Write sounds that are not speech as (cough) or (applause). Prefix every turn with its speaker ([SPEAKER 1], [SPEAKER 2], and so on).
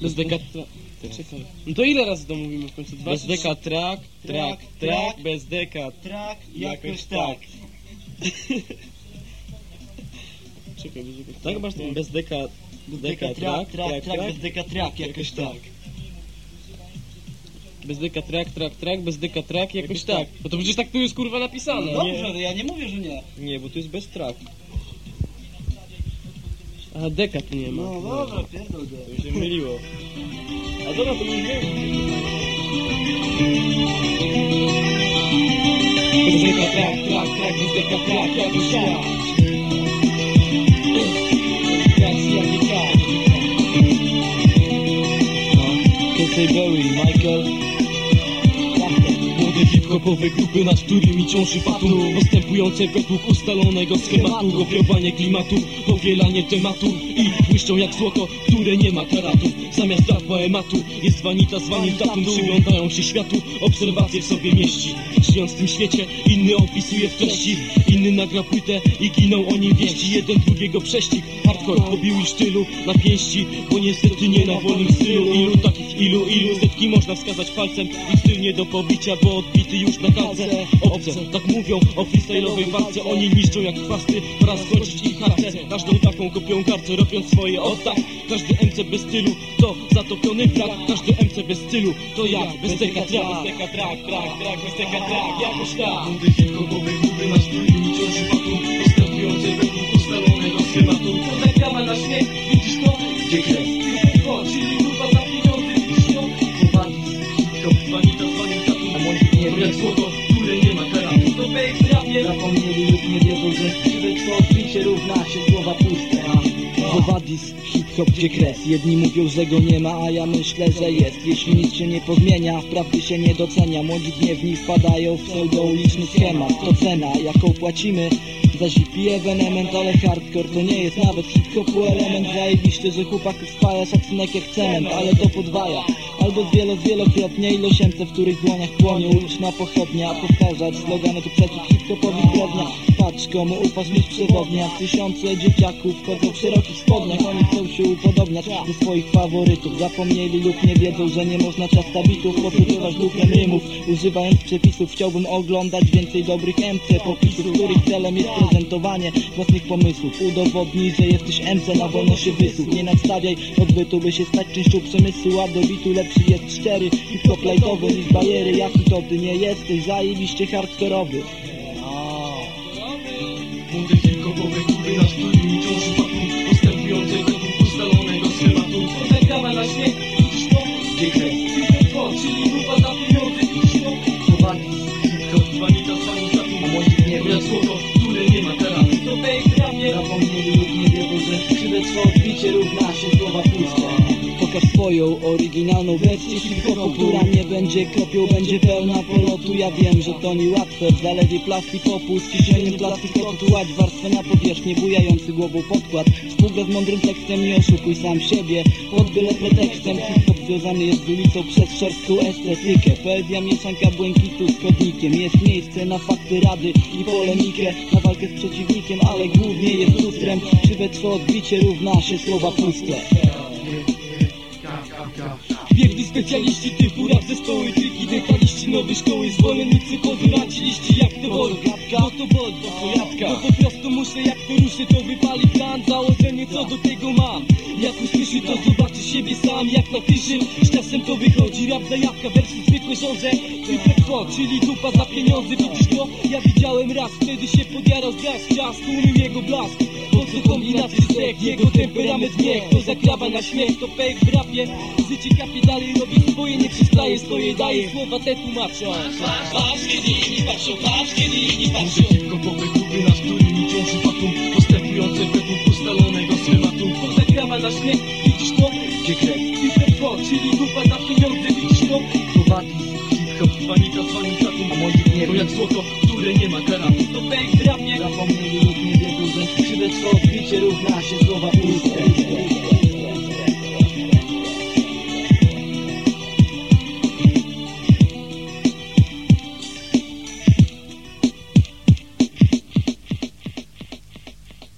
[SPEAKER 1] Bez deka... tra- Czekaj. No to ile razy to mówimy w końcu? Dwa
[SPEAKER 2] Bez
[SPEAKER 1] czy
[SPEAKER 2] deka
[SPEAKER 1] trzy?
[SPEAKER 2] trak, trak,
[SPEAKER 3] Trak,
[SPEAKER 2] bez deka.
[SPEAKER 3] Trak,
[SPEAKER 2] Jakoś tak.
[SPEAKER 3] tak. (laughs)
[SPEAKER 1] Czekaj, bez deka...
[SPEAKER 2] Tak masz ten bez deka,
[SPEAKER 3] Bez
[SPEAKER 2] deka trak,
[SPEAKER 3] trak, trak, bez deka trak, jakoś tak.
[SPEAKER 1] Bez deka trak, trak, trak, bez deka trak, jakoś tak. No to przecież tak tu jest kurwa napisane.
[SPEAKER 3] No dobrze, ale ja nie mówię, że nie.
[SPEAKER 2] Nie, bo tu jest bez trak.
[SPEAKER 1] A deka tu nie ma.
[SPEAKER 3] No dobra, pierdol go.
[SPEAKER 2] To się myliło. A dobra, to już wiem.
[SPEAKER 1] Bez deka trak, trak, trak, bez deka trak, jakoś tak. Weryfikacja, nie
[SPEAKER 3] Casey Berry, Michael.
[SPEAKER 1] Hip-hopowe grupy, nad którymi ciąży fatum Postępujące według ustalonego schematu. Kopiowanie klimatu, powielanie tematu. I błyszczą jak złoto, które nie ma karatu. Zamiast dat poematu jest wanita z wanitatum Przyglądają się światu, obserwacje w sobie mieści. Żyjąc w tym świecie, inny opisuje w treści. Inny nagra płytę i giną o nim wieści. Jeden drugiego prześcig, hardcore pobił i sztylu Na pięści, bo niestety nie na wolnym stylu. Ilu takich, ilu, ilu setki można wskazać palcem Ich styl nie do pobicia, bo odbity już na kalce Obce, tak mówią o freestyle'owej walce. Oni niszczą jak chwasty, pora skończyć ich harce. Każdą taką kopią kartę, robiąc swoje od tak Każdy MC bez stylu to zatopiony flag Każdy MC bez stylu to ja, bez teka trak Bez teka trak, trak, trak, bez teka trak, jakoś tak Młody hip-hopowe kluby na którymi ciąży fatum Postępujące według ustalonego schematu. To zagrama na śmiech, widzisz to? Gdzie kres?
[SPEAKER 3] Zapomnieli lub nie wiedzą, że krzywectwo odbicie równa się słowa puste. Zowadis, hip-hop gdzie kres. Jedni mówią, że go nie ma, a ja myślę, że jest. Jeśli nic się nie pozmienia, prawdy się nie docenia. Młodzi gniewni wpadają w pseudouliczny schemat. To cena, jaką płacimy za zip ewenement, ale hardcore to nie jest nawet hip-hopu element. Zajebiście, że chłopaków spaja szacunek jak cement, ale to podwaja Albo wielo, wielokrotnie ilość w których dłoniach płonie uliczna pochodnia Powtarzać slogany tu przeciw hip-hopowi Patrz komu ufasz mieć przewodnia Tysiące dzieciaków chodzą w szerokich spodniach Oni chcą się upodobniać do swoich faworytów Zapomnieli lub nie wiedzą, że nie można ciasta bitów Posługiwać duchem rymów, używając przepisów Chciałbym oglądać więcej dobrych MC Popisów, których celem jest prezentowanie własnych pomysłów. Udowodnij, że jesteś MC, na wolno się Nie nadstawiaj odbytu, by się stać częścią przemysłu. A do bitu lepszy jest szczery hip-hop lightowy niż bariery Jaki to ty nie jesteś, zajebiście hardkorowy Porque tengo. Swoją oryginalną wersję hip-hopu, która nie będzie kopią, będzie pełna polotu. Ja wiem, że to niełatwe, w zalewie plastik popu Z ciśnieniem plastikotu tułać warstwę na powierzchnię Bujający głową podkład. Współgra z mądrym tekstem i oszukuj sam siebie Pod byle pretekstem hip-hop związany jest z ulicą przez szorstką estetykę. Poezja mieszanka błękitu z kodnikiem Jest miejsce na fakty rady i polemikę Na walkę z przeciwnikiem, ale głównie jest lustrem. Krzywectwo odbicie równa się słowa puste
[SPEAKER 1] Biegli specjaliści typu rap zespoły, triki, detaliści nowej szkoły Zwolennicy pozywaci liści jak to boli Bo to boli, bo to jadka Bo po prostu muszę jak to ruszę to wypali plan. Założenie co do tego mam. Jak usłyszy to zobaczy siebie sam jak na tyszy. Z czasem to wychodzi rap zajawka wersy zwykłe żądze Hip-hop, czyli dupa za pieniądze Widzisz to? Ja widziałem raz Wtedy się podjarał z gaz Czas tłumił jego blask Kombinacje sek Jego temperament niech To zakrawa na śmiech To fake w rapie. Życie kapie dalej robię swoje Nie przestaje stoję daję Słowa te tłumaczą. Patrz kiedy inni patrzą Patrz kiedy inni patrzą. Hip-hopowe kluby nad którymi ciąży fatum Postępujące według ustalonego schematu To zakrawa na śmiech Widzisz to?
[SPEAKER 3] Gdzie kres?
[SPEAKER 1] Hip-hop, czyli dupa za pieniądze Widzisz to?
[SPEAKER 3] Zowadis,
[SPEAKER 1] Hip-hop, wanita, wanita
[SPEAKER 3] a młodzi nie
[SPEAKER 1] To
[SPEAKER 3] wiedzą
[SPEAKER 1] jak złoto, które nie ma karatu Są w
[SPEAKER 3] bicie równa